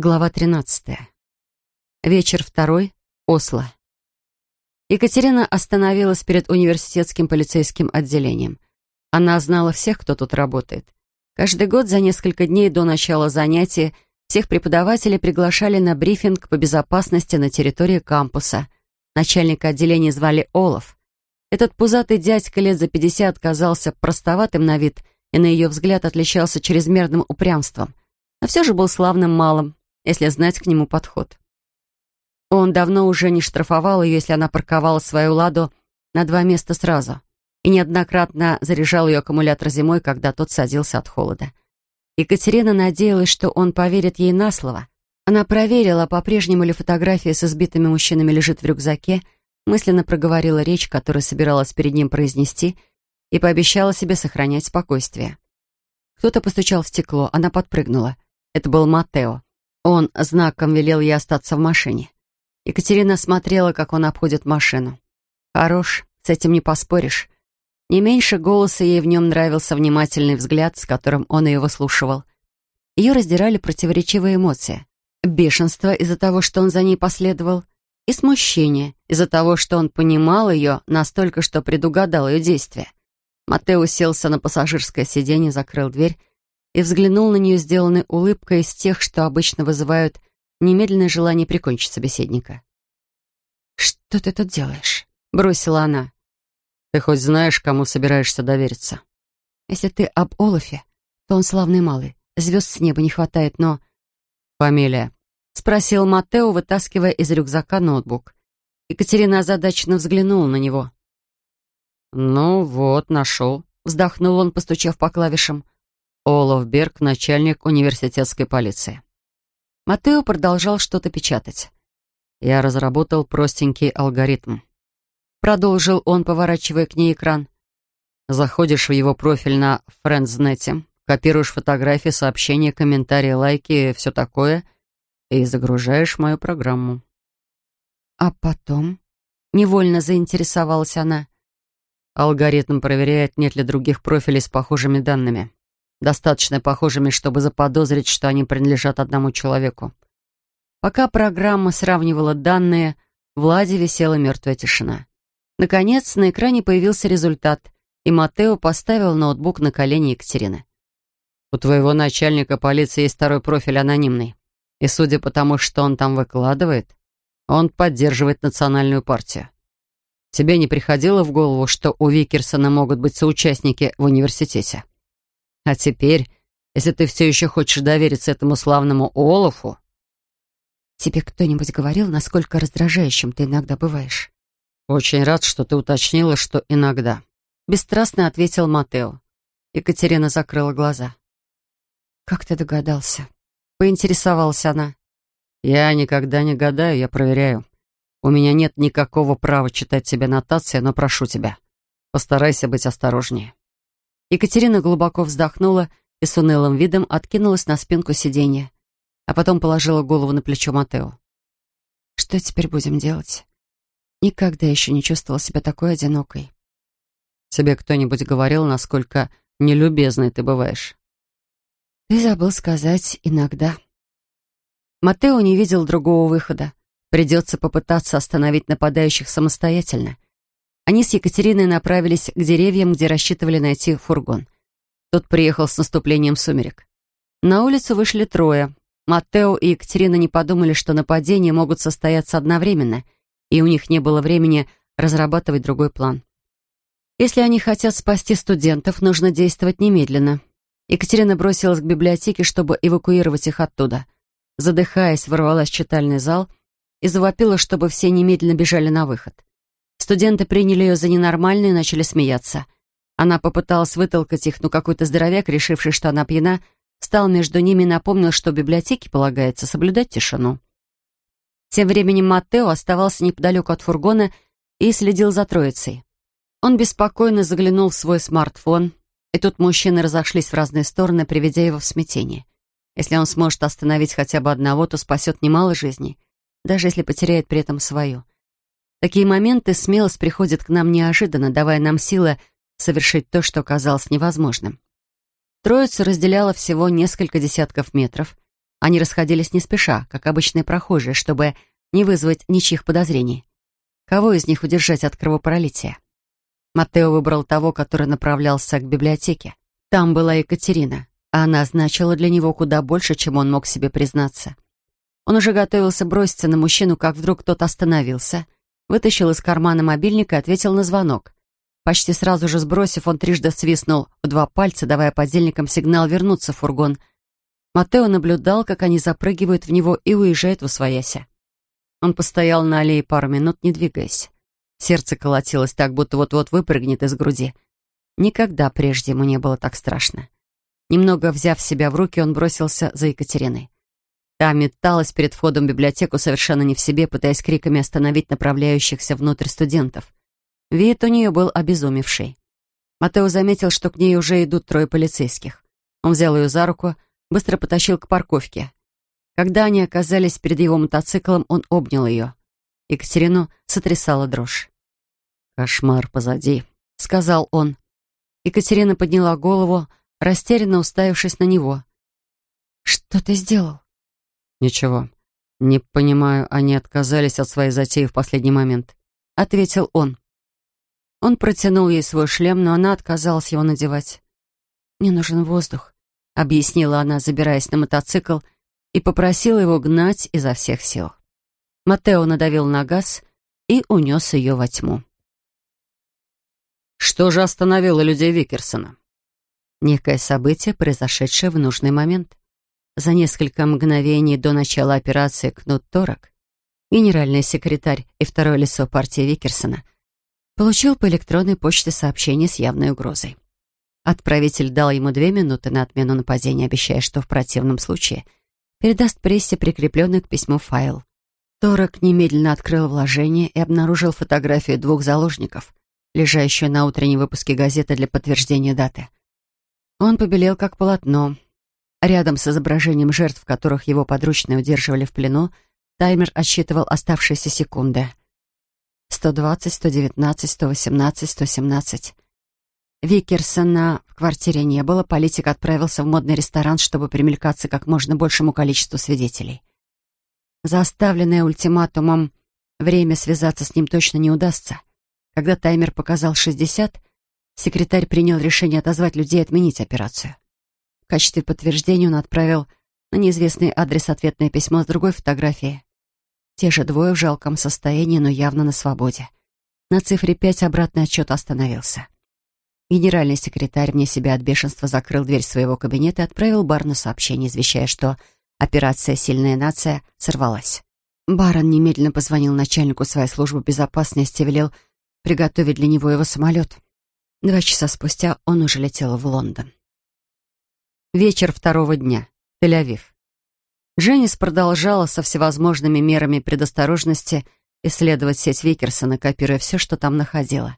Глава 13. Вечер второй. Осло. Екатерина остановилась перед университетским полицейским отделением. Она знала всех, кто тут работает. Каждый год за несколько дней до начала занятий всех преподавателей приглашали на брифинг по безопасности на территории кампуса. Начальника отделения звали Олаф. Этот пузатый дядька лет за 50 казался простоватым на вид и на ее взгляд отличался чрезмерным упрямством, но все же был славным малым, если знать к нему подход. Он давно уже не штрафовал ее, если она парковала свою «Ладу» на два места сразу, и неоднократно заряжал ее аккумулятор зимой, когда тот садился от холода. Екатерина надеялась, что он поверит ей на слово. Она проверила, по-прежнему ли фотография с избитыми мужчинами лежит в рюкзаке, мысленно проговорила речь, которую собиралась перед ним произнести, и пообещала себе сохранять спокойствие. Кто-то постучал в стекло, она подпрыгнула. Это был Матео. Он знаком велел ей остаться в машине. Екатерина смотрела, как он обходит машину. Хорош, с этим не поспоришь. Не меньше голоса ей в нем нравился внимательный взгляд, с которым он ее выслушивал. Ее раздирали противоречивые эмоции. Бешенство из-за того, что он за ней последовал, и смущение из-за того, что он понимал ее настолько, что предугадал ее действия. Матео уселся на пассажирское сиденье, закрыл дверь и взглянул на нее сделанной улыбкой из тех, что обычно вызывают немедленное желание прикончить собеседника. «Что ты тут делаешь?» — бросила она. «Ты хоть знаешь, кому собираешься довериться?» «Если ты об Олафе, то он славный малый. Звезд с неба не хватает, но...» «Фамилия?» — спросил Матео, вытаскивая из рюкзака ноутбук. Екатерина озадаченно взглянула на него. «Ну вот, нашел», — вздохнул он, постучав по клавишам. Олаф Берг, начальник университетской полиции. Матео продолжал что-то печатать. «Я разработал простенький алгоритм». Продолжил он, поворачивая к ней экран. Заходишь в его профиль на Френдзнете, копируешь фотографии, сообщения, комментарии, лайки, все такое, и загружаешь мою программу. А потом? Невольно заинтересовалась она. Алгоритм проверяет, нет ли других профилей с похожими данными достаточно похожими, чтобы заподозрить, что они принадлежат одному человеку. Пока программа сравнивала данные, в Ладе висела мертвая тишина. Наконец, на экране появился результат, и Матео поставил ноутбук на колени Екатерины. «У твоего начальника полиции есть второй профиль анонимный, и судя по тому, что он там выкладывает, он поддерживает национальную партию. Тебе не приходило в голову, что у Викерсона могут быть соучастники в университете?» А теперь, если ты все еще хочешь довериться этому славному Олафу...» «Тебе кто-нибудь говорил, насколько раздражающим ты иногда бываешь?» «Очень рад, что ты уточнила, что иногда», — бесстрастно ответил Матео. Екатерина закрыла глаза. «Как ты догадался?» — поинтересовалась она. «Я никогда не гадаю, я проверяю. У меня нет никакого права читать тебе нотации, но прошу тебя, постарайся быть осторожнее». Екатерина глубоко вздохнула и с унылым видом откинулась на спинку сиденья, а потом положила голову на плечо Матео. «Что теперь будем делать? Никогда еще не чувствовала себя такой одинокой». «Тебе кто-нибудь говорил, насколько нелюбезной ты бываешь?» «Ты забыл сказать «иногда». Матео не видел другого выхода. Придется попытаться остановить нападающих самостоятельно — они с Екатериной направились к деревьям, где рассчитывали найти фургон. Тот приехал с наступлением сумерек. На улицу вышли трое. Маттео и Екатерина не подумали, что нападения могут состояться одновременно, и у них не было времени разрабатывать другой план. Если они хотят спасти студентов, нужно действовать немедленно. Екатерина бросилась к библиотеке, чтобы эвакуировать их оттуда. Задыхаясь, ворвалась в читальный зал и завопила, чтобы все немедленно бежали на выход. Студенты приняли ее за ненормальную и начали смеяться. Она попыталась вытолкать их, но какой-то здоровяк, решивший, что она пьяна, встал между ними и напомнил, что в библиотеке полагается соблюдать тишину. Тем временем Маттео оставался неподалеку от фургона и следил за троицей. Он беспокойно заглянул в свой смартфон, и тут мужчины разошлись в разные стороны, приведя его в смятение. Если он сможет остановить хотя бы одного, то спасет немало жизней, даже если потеряет при этом свою такие моменты смелость приходит к нам неожиданно, давая нам силы совершить то, что казалось невозможным. Троицу разделяло всего несколько десятков метров, Они расходились не спеша, как обычные прохожие, чтобы не вызвать ничьих подозрений. Кого из них удержать от кровопролития? Матео выбрал того, который направлялся к библиотеке. Там была Екатерина, а она значила для него куда больше, чем он мог себе признаться. Он уже готовился броситься на мужчину, как вдруг тот остановился, вытащил из кармана мобильник и ответил на звонок. Почти сразу же сбросив, он трижды свистнул в два пальца, давая подельникам сигнал вернуться в фургон. Матео наблюдал, как они запрыгивают в него и уезжают в освояся. Он постоял на аллее пару минут, не двигаясь. Сердце колотилось так, будто вот-вот выпрыгнет из груди. Никогда прежде ему не было так страшно. Немного взяв себя в руки, он бросился за Екатериной. Та металась перед входом в библиотеку совершенно не в себе, пытаясь криками остановить направляющихся внутрь студентов. Вид у нее был обезумевший. Матео заметил, что к ней уже идут трое полицейских. Он взял ее за руку, быстро потащил к парковке. Когда они оказались перед его мотоциклом, он обнял ее. Екатерину сотрясала дрожь. «Кошмар позади», — сказал он. Екатерина подняла голову, растерянно уставившись на него. «Что ты сделал?» «Ничего. Не понимаю, они отказались от своей затеи в последний момент», — ответил он. Он протянул ей свой шлем, но она отказалась его надевать. «Мне нужен воздух», — объяснила она, забираясь на мотоцикл, и попросила его гнать изо всех сил. Матео надавил на газ и унес ее во тьму. Что же остановило людей Викерсона? Некое событие, произошедшее в нужный момент. За несколько мгновений до начала операции «Кнут Торок» генеральный секретарь и второе лицо партии Викерсона — Получил по электронной почте сообщение с явной угрозой. Отправитель дал ему две минуты на отмену нападения, обещая, что в противном случае передаст прессе прикрепленный к письму файл. Торок немедленно открыл вложение и обнаружил фотографию двух заложников, лежащую на утреннем выпуске газеты для подтверждения даты. Он побелел как полотно. Рядом с изображением жертв, которых его подручные удерживали в плену, таймер отсчитывал оставшиеся секунды. 120, 119, 118, 117. Викерсона в квартире не было, политик отправился в модный ресторан, чтобы примелькаться как можно большему количеству свидетелей. За оставленное ультиматумом время связаться с ним точно не удастся. Когда таймер показал 60, секретарь принял решение отозвать людей и отменить операцию. В качестве подтверждения он отправил на неизвестный адрес ответное письмо с другой фотографией. Те же двое в жалком состоянии, но явно на свободе. На цифре пять обратный отчет остановился. Генеральный секретарь вне себя от бешенства закрыл дверь своего кабинета и отправил Барну сообщение, извещая, что операция «Сильная нация» сорвалась. Барон немедленно позвонил начальнику своей службы безопасности и велел приготовить для него его самолет. Два часа спустя он уже летел в Лондон. Вечер второго дня. Тель-Авив. Дженнис продолжала со всевозможными мерами предосторожности исследовать сеть Викерсона, копируя все, что там находила.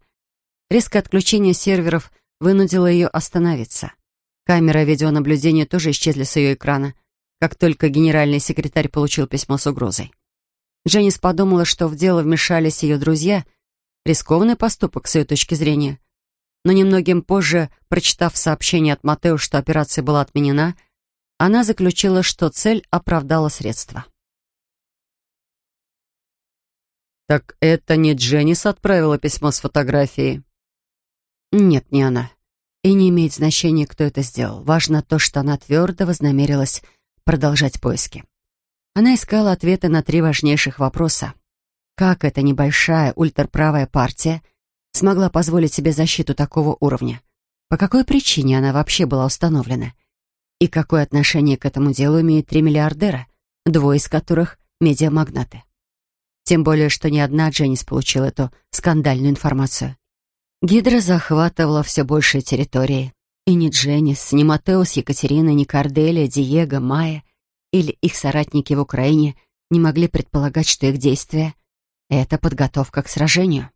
Резкое отключение серверов вынудило ее остановиться. Камера видеонаблюдения тоже исчезли с ее экрана, как только генеральный секретарь получил письмо с угрозой. Дженнис подумала, что в дело вмешались ее друзья, рискованный поступок с ее точки зрения. Но немногим позже, прочитав сообщение от Матео, что операция была отменена, она заключила, что цель оправдала средства. «Так это не Дженнис отправила письмо с фотографией?» «Нет, не она. И не имеет значения, кто это сделал. Важно то, что она твердо вознамерилась продолжать поиски. Она искала ответы на три важнейших вопроса. Как эта небольшая ультраправая партия смогла позволить себе защиту такого уровня? По какой причине она вообще была установлена? И какое отношение к этому делу имеют три миллиардера, двое из которых — медиамагнаты? Тем более, что ни одна Дженнис получила эту скандальную информацию. Гидра захватывала все большие территории. И ни Дженнис, ни Матео с Екатериной, ни Корделия, Диего, Майя или их соратники в Украине не могли предполагать, что их действия — это подготовка к сражению.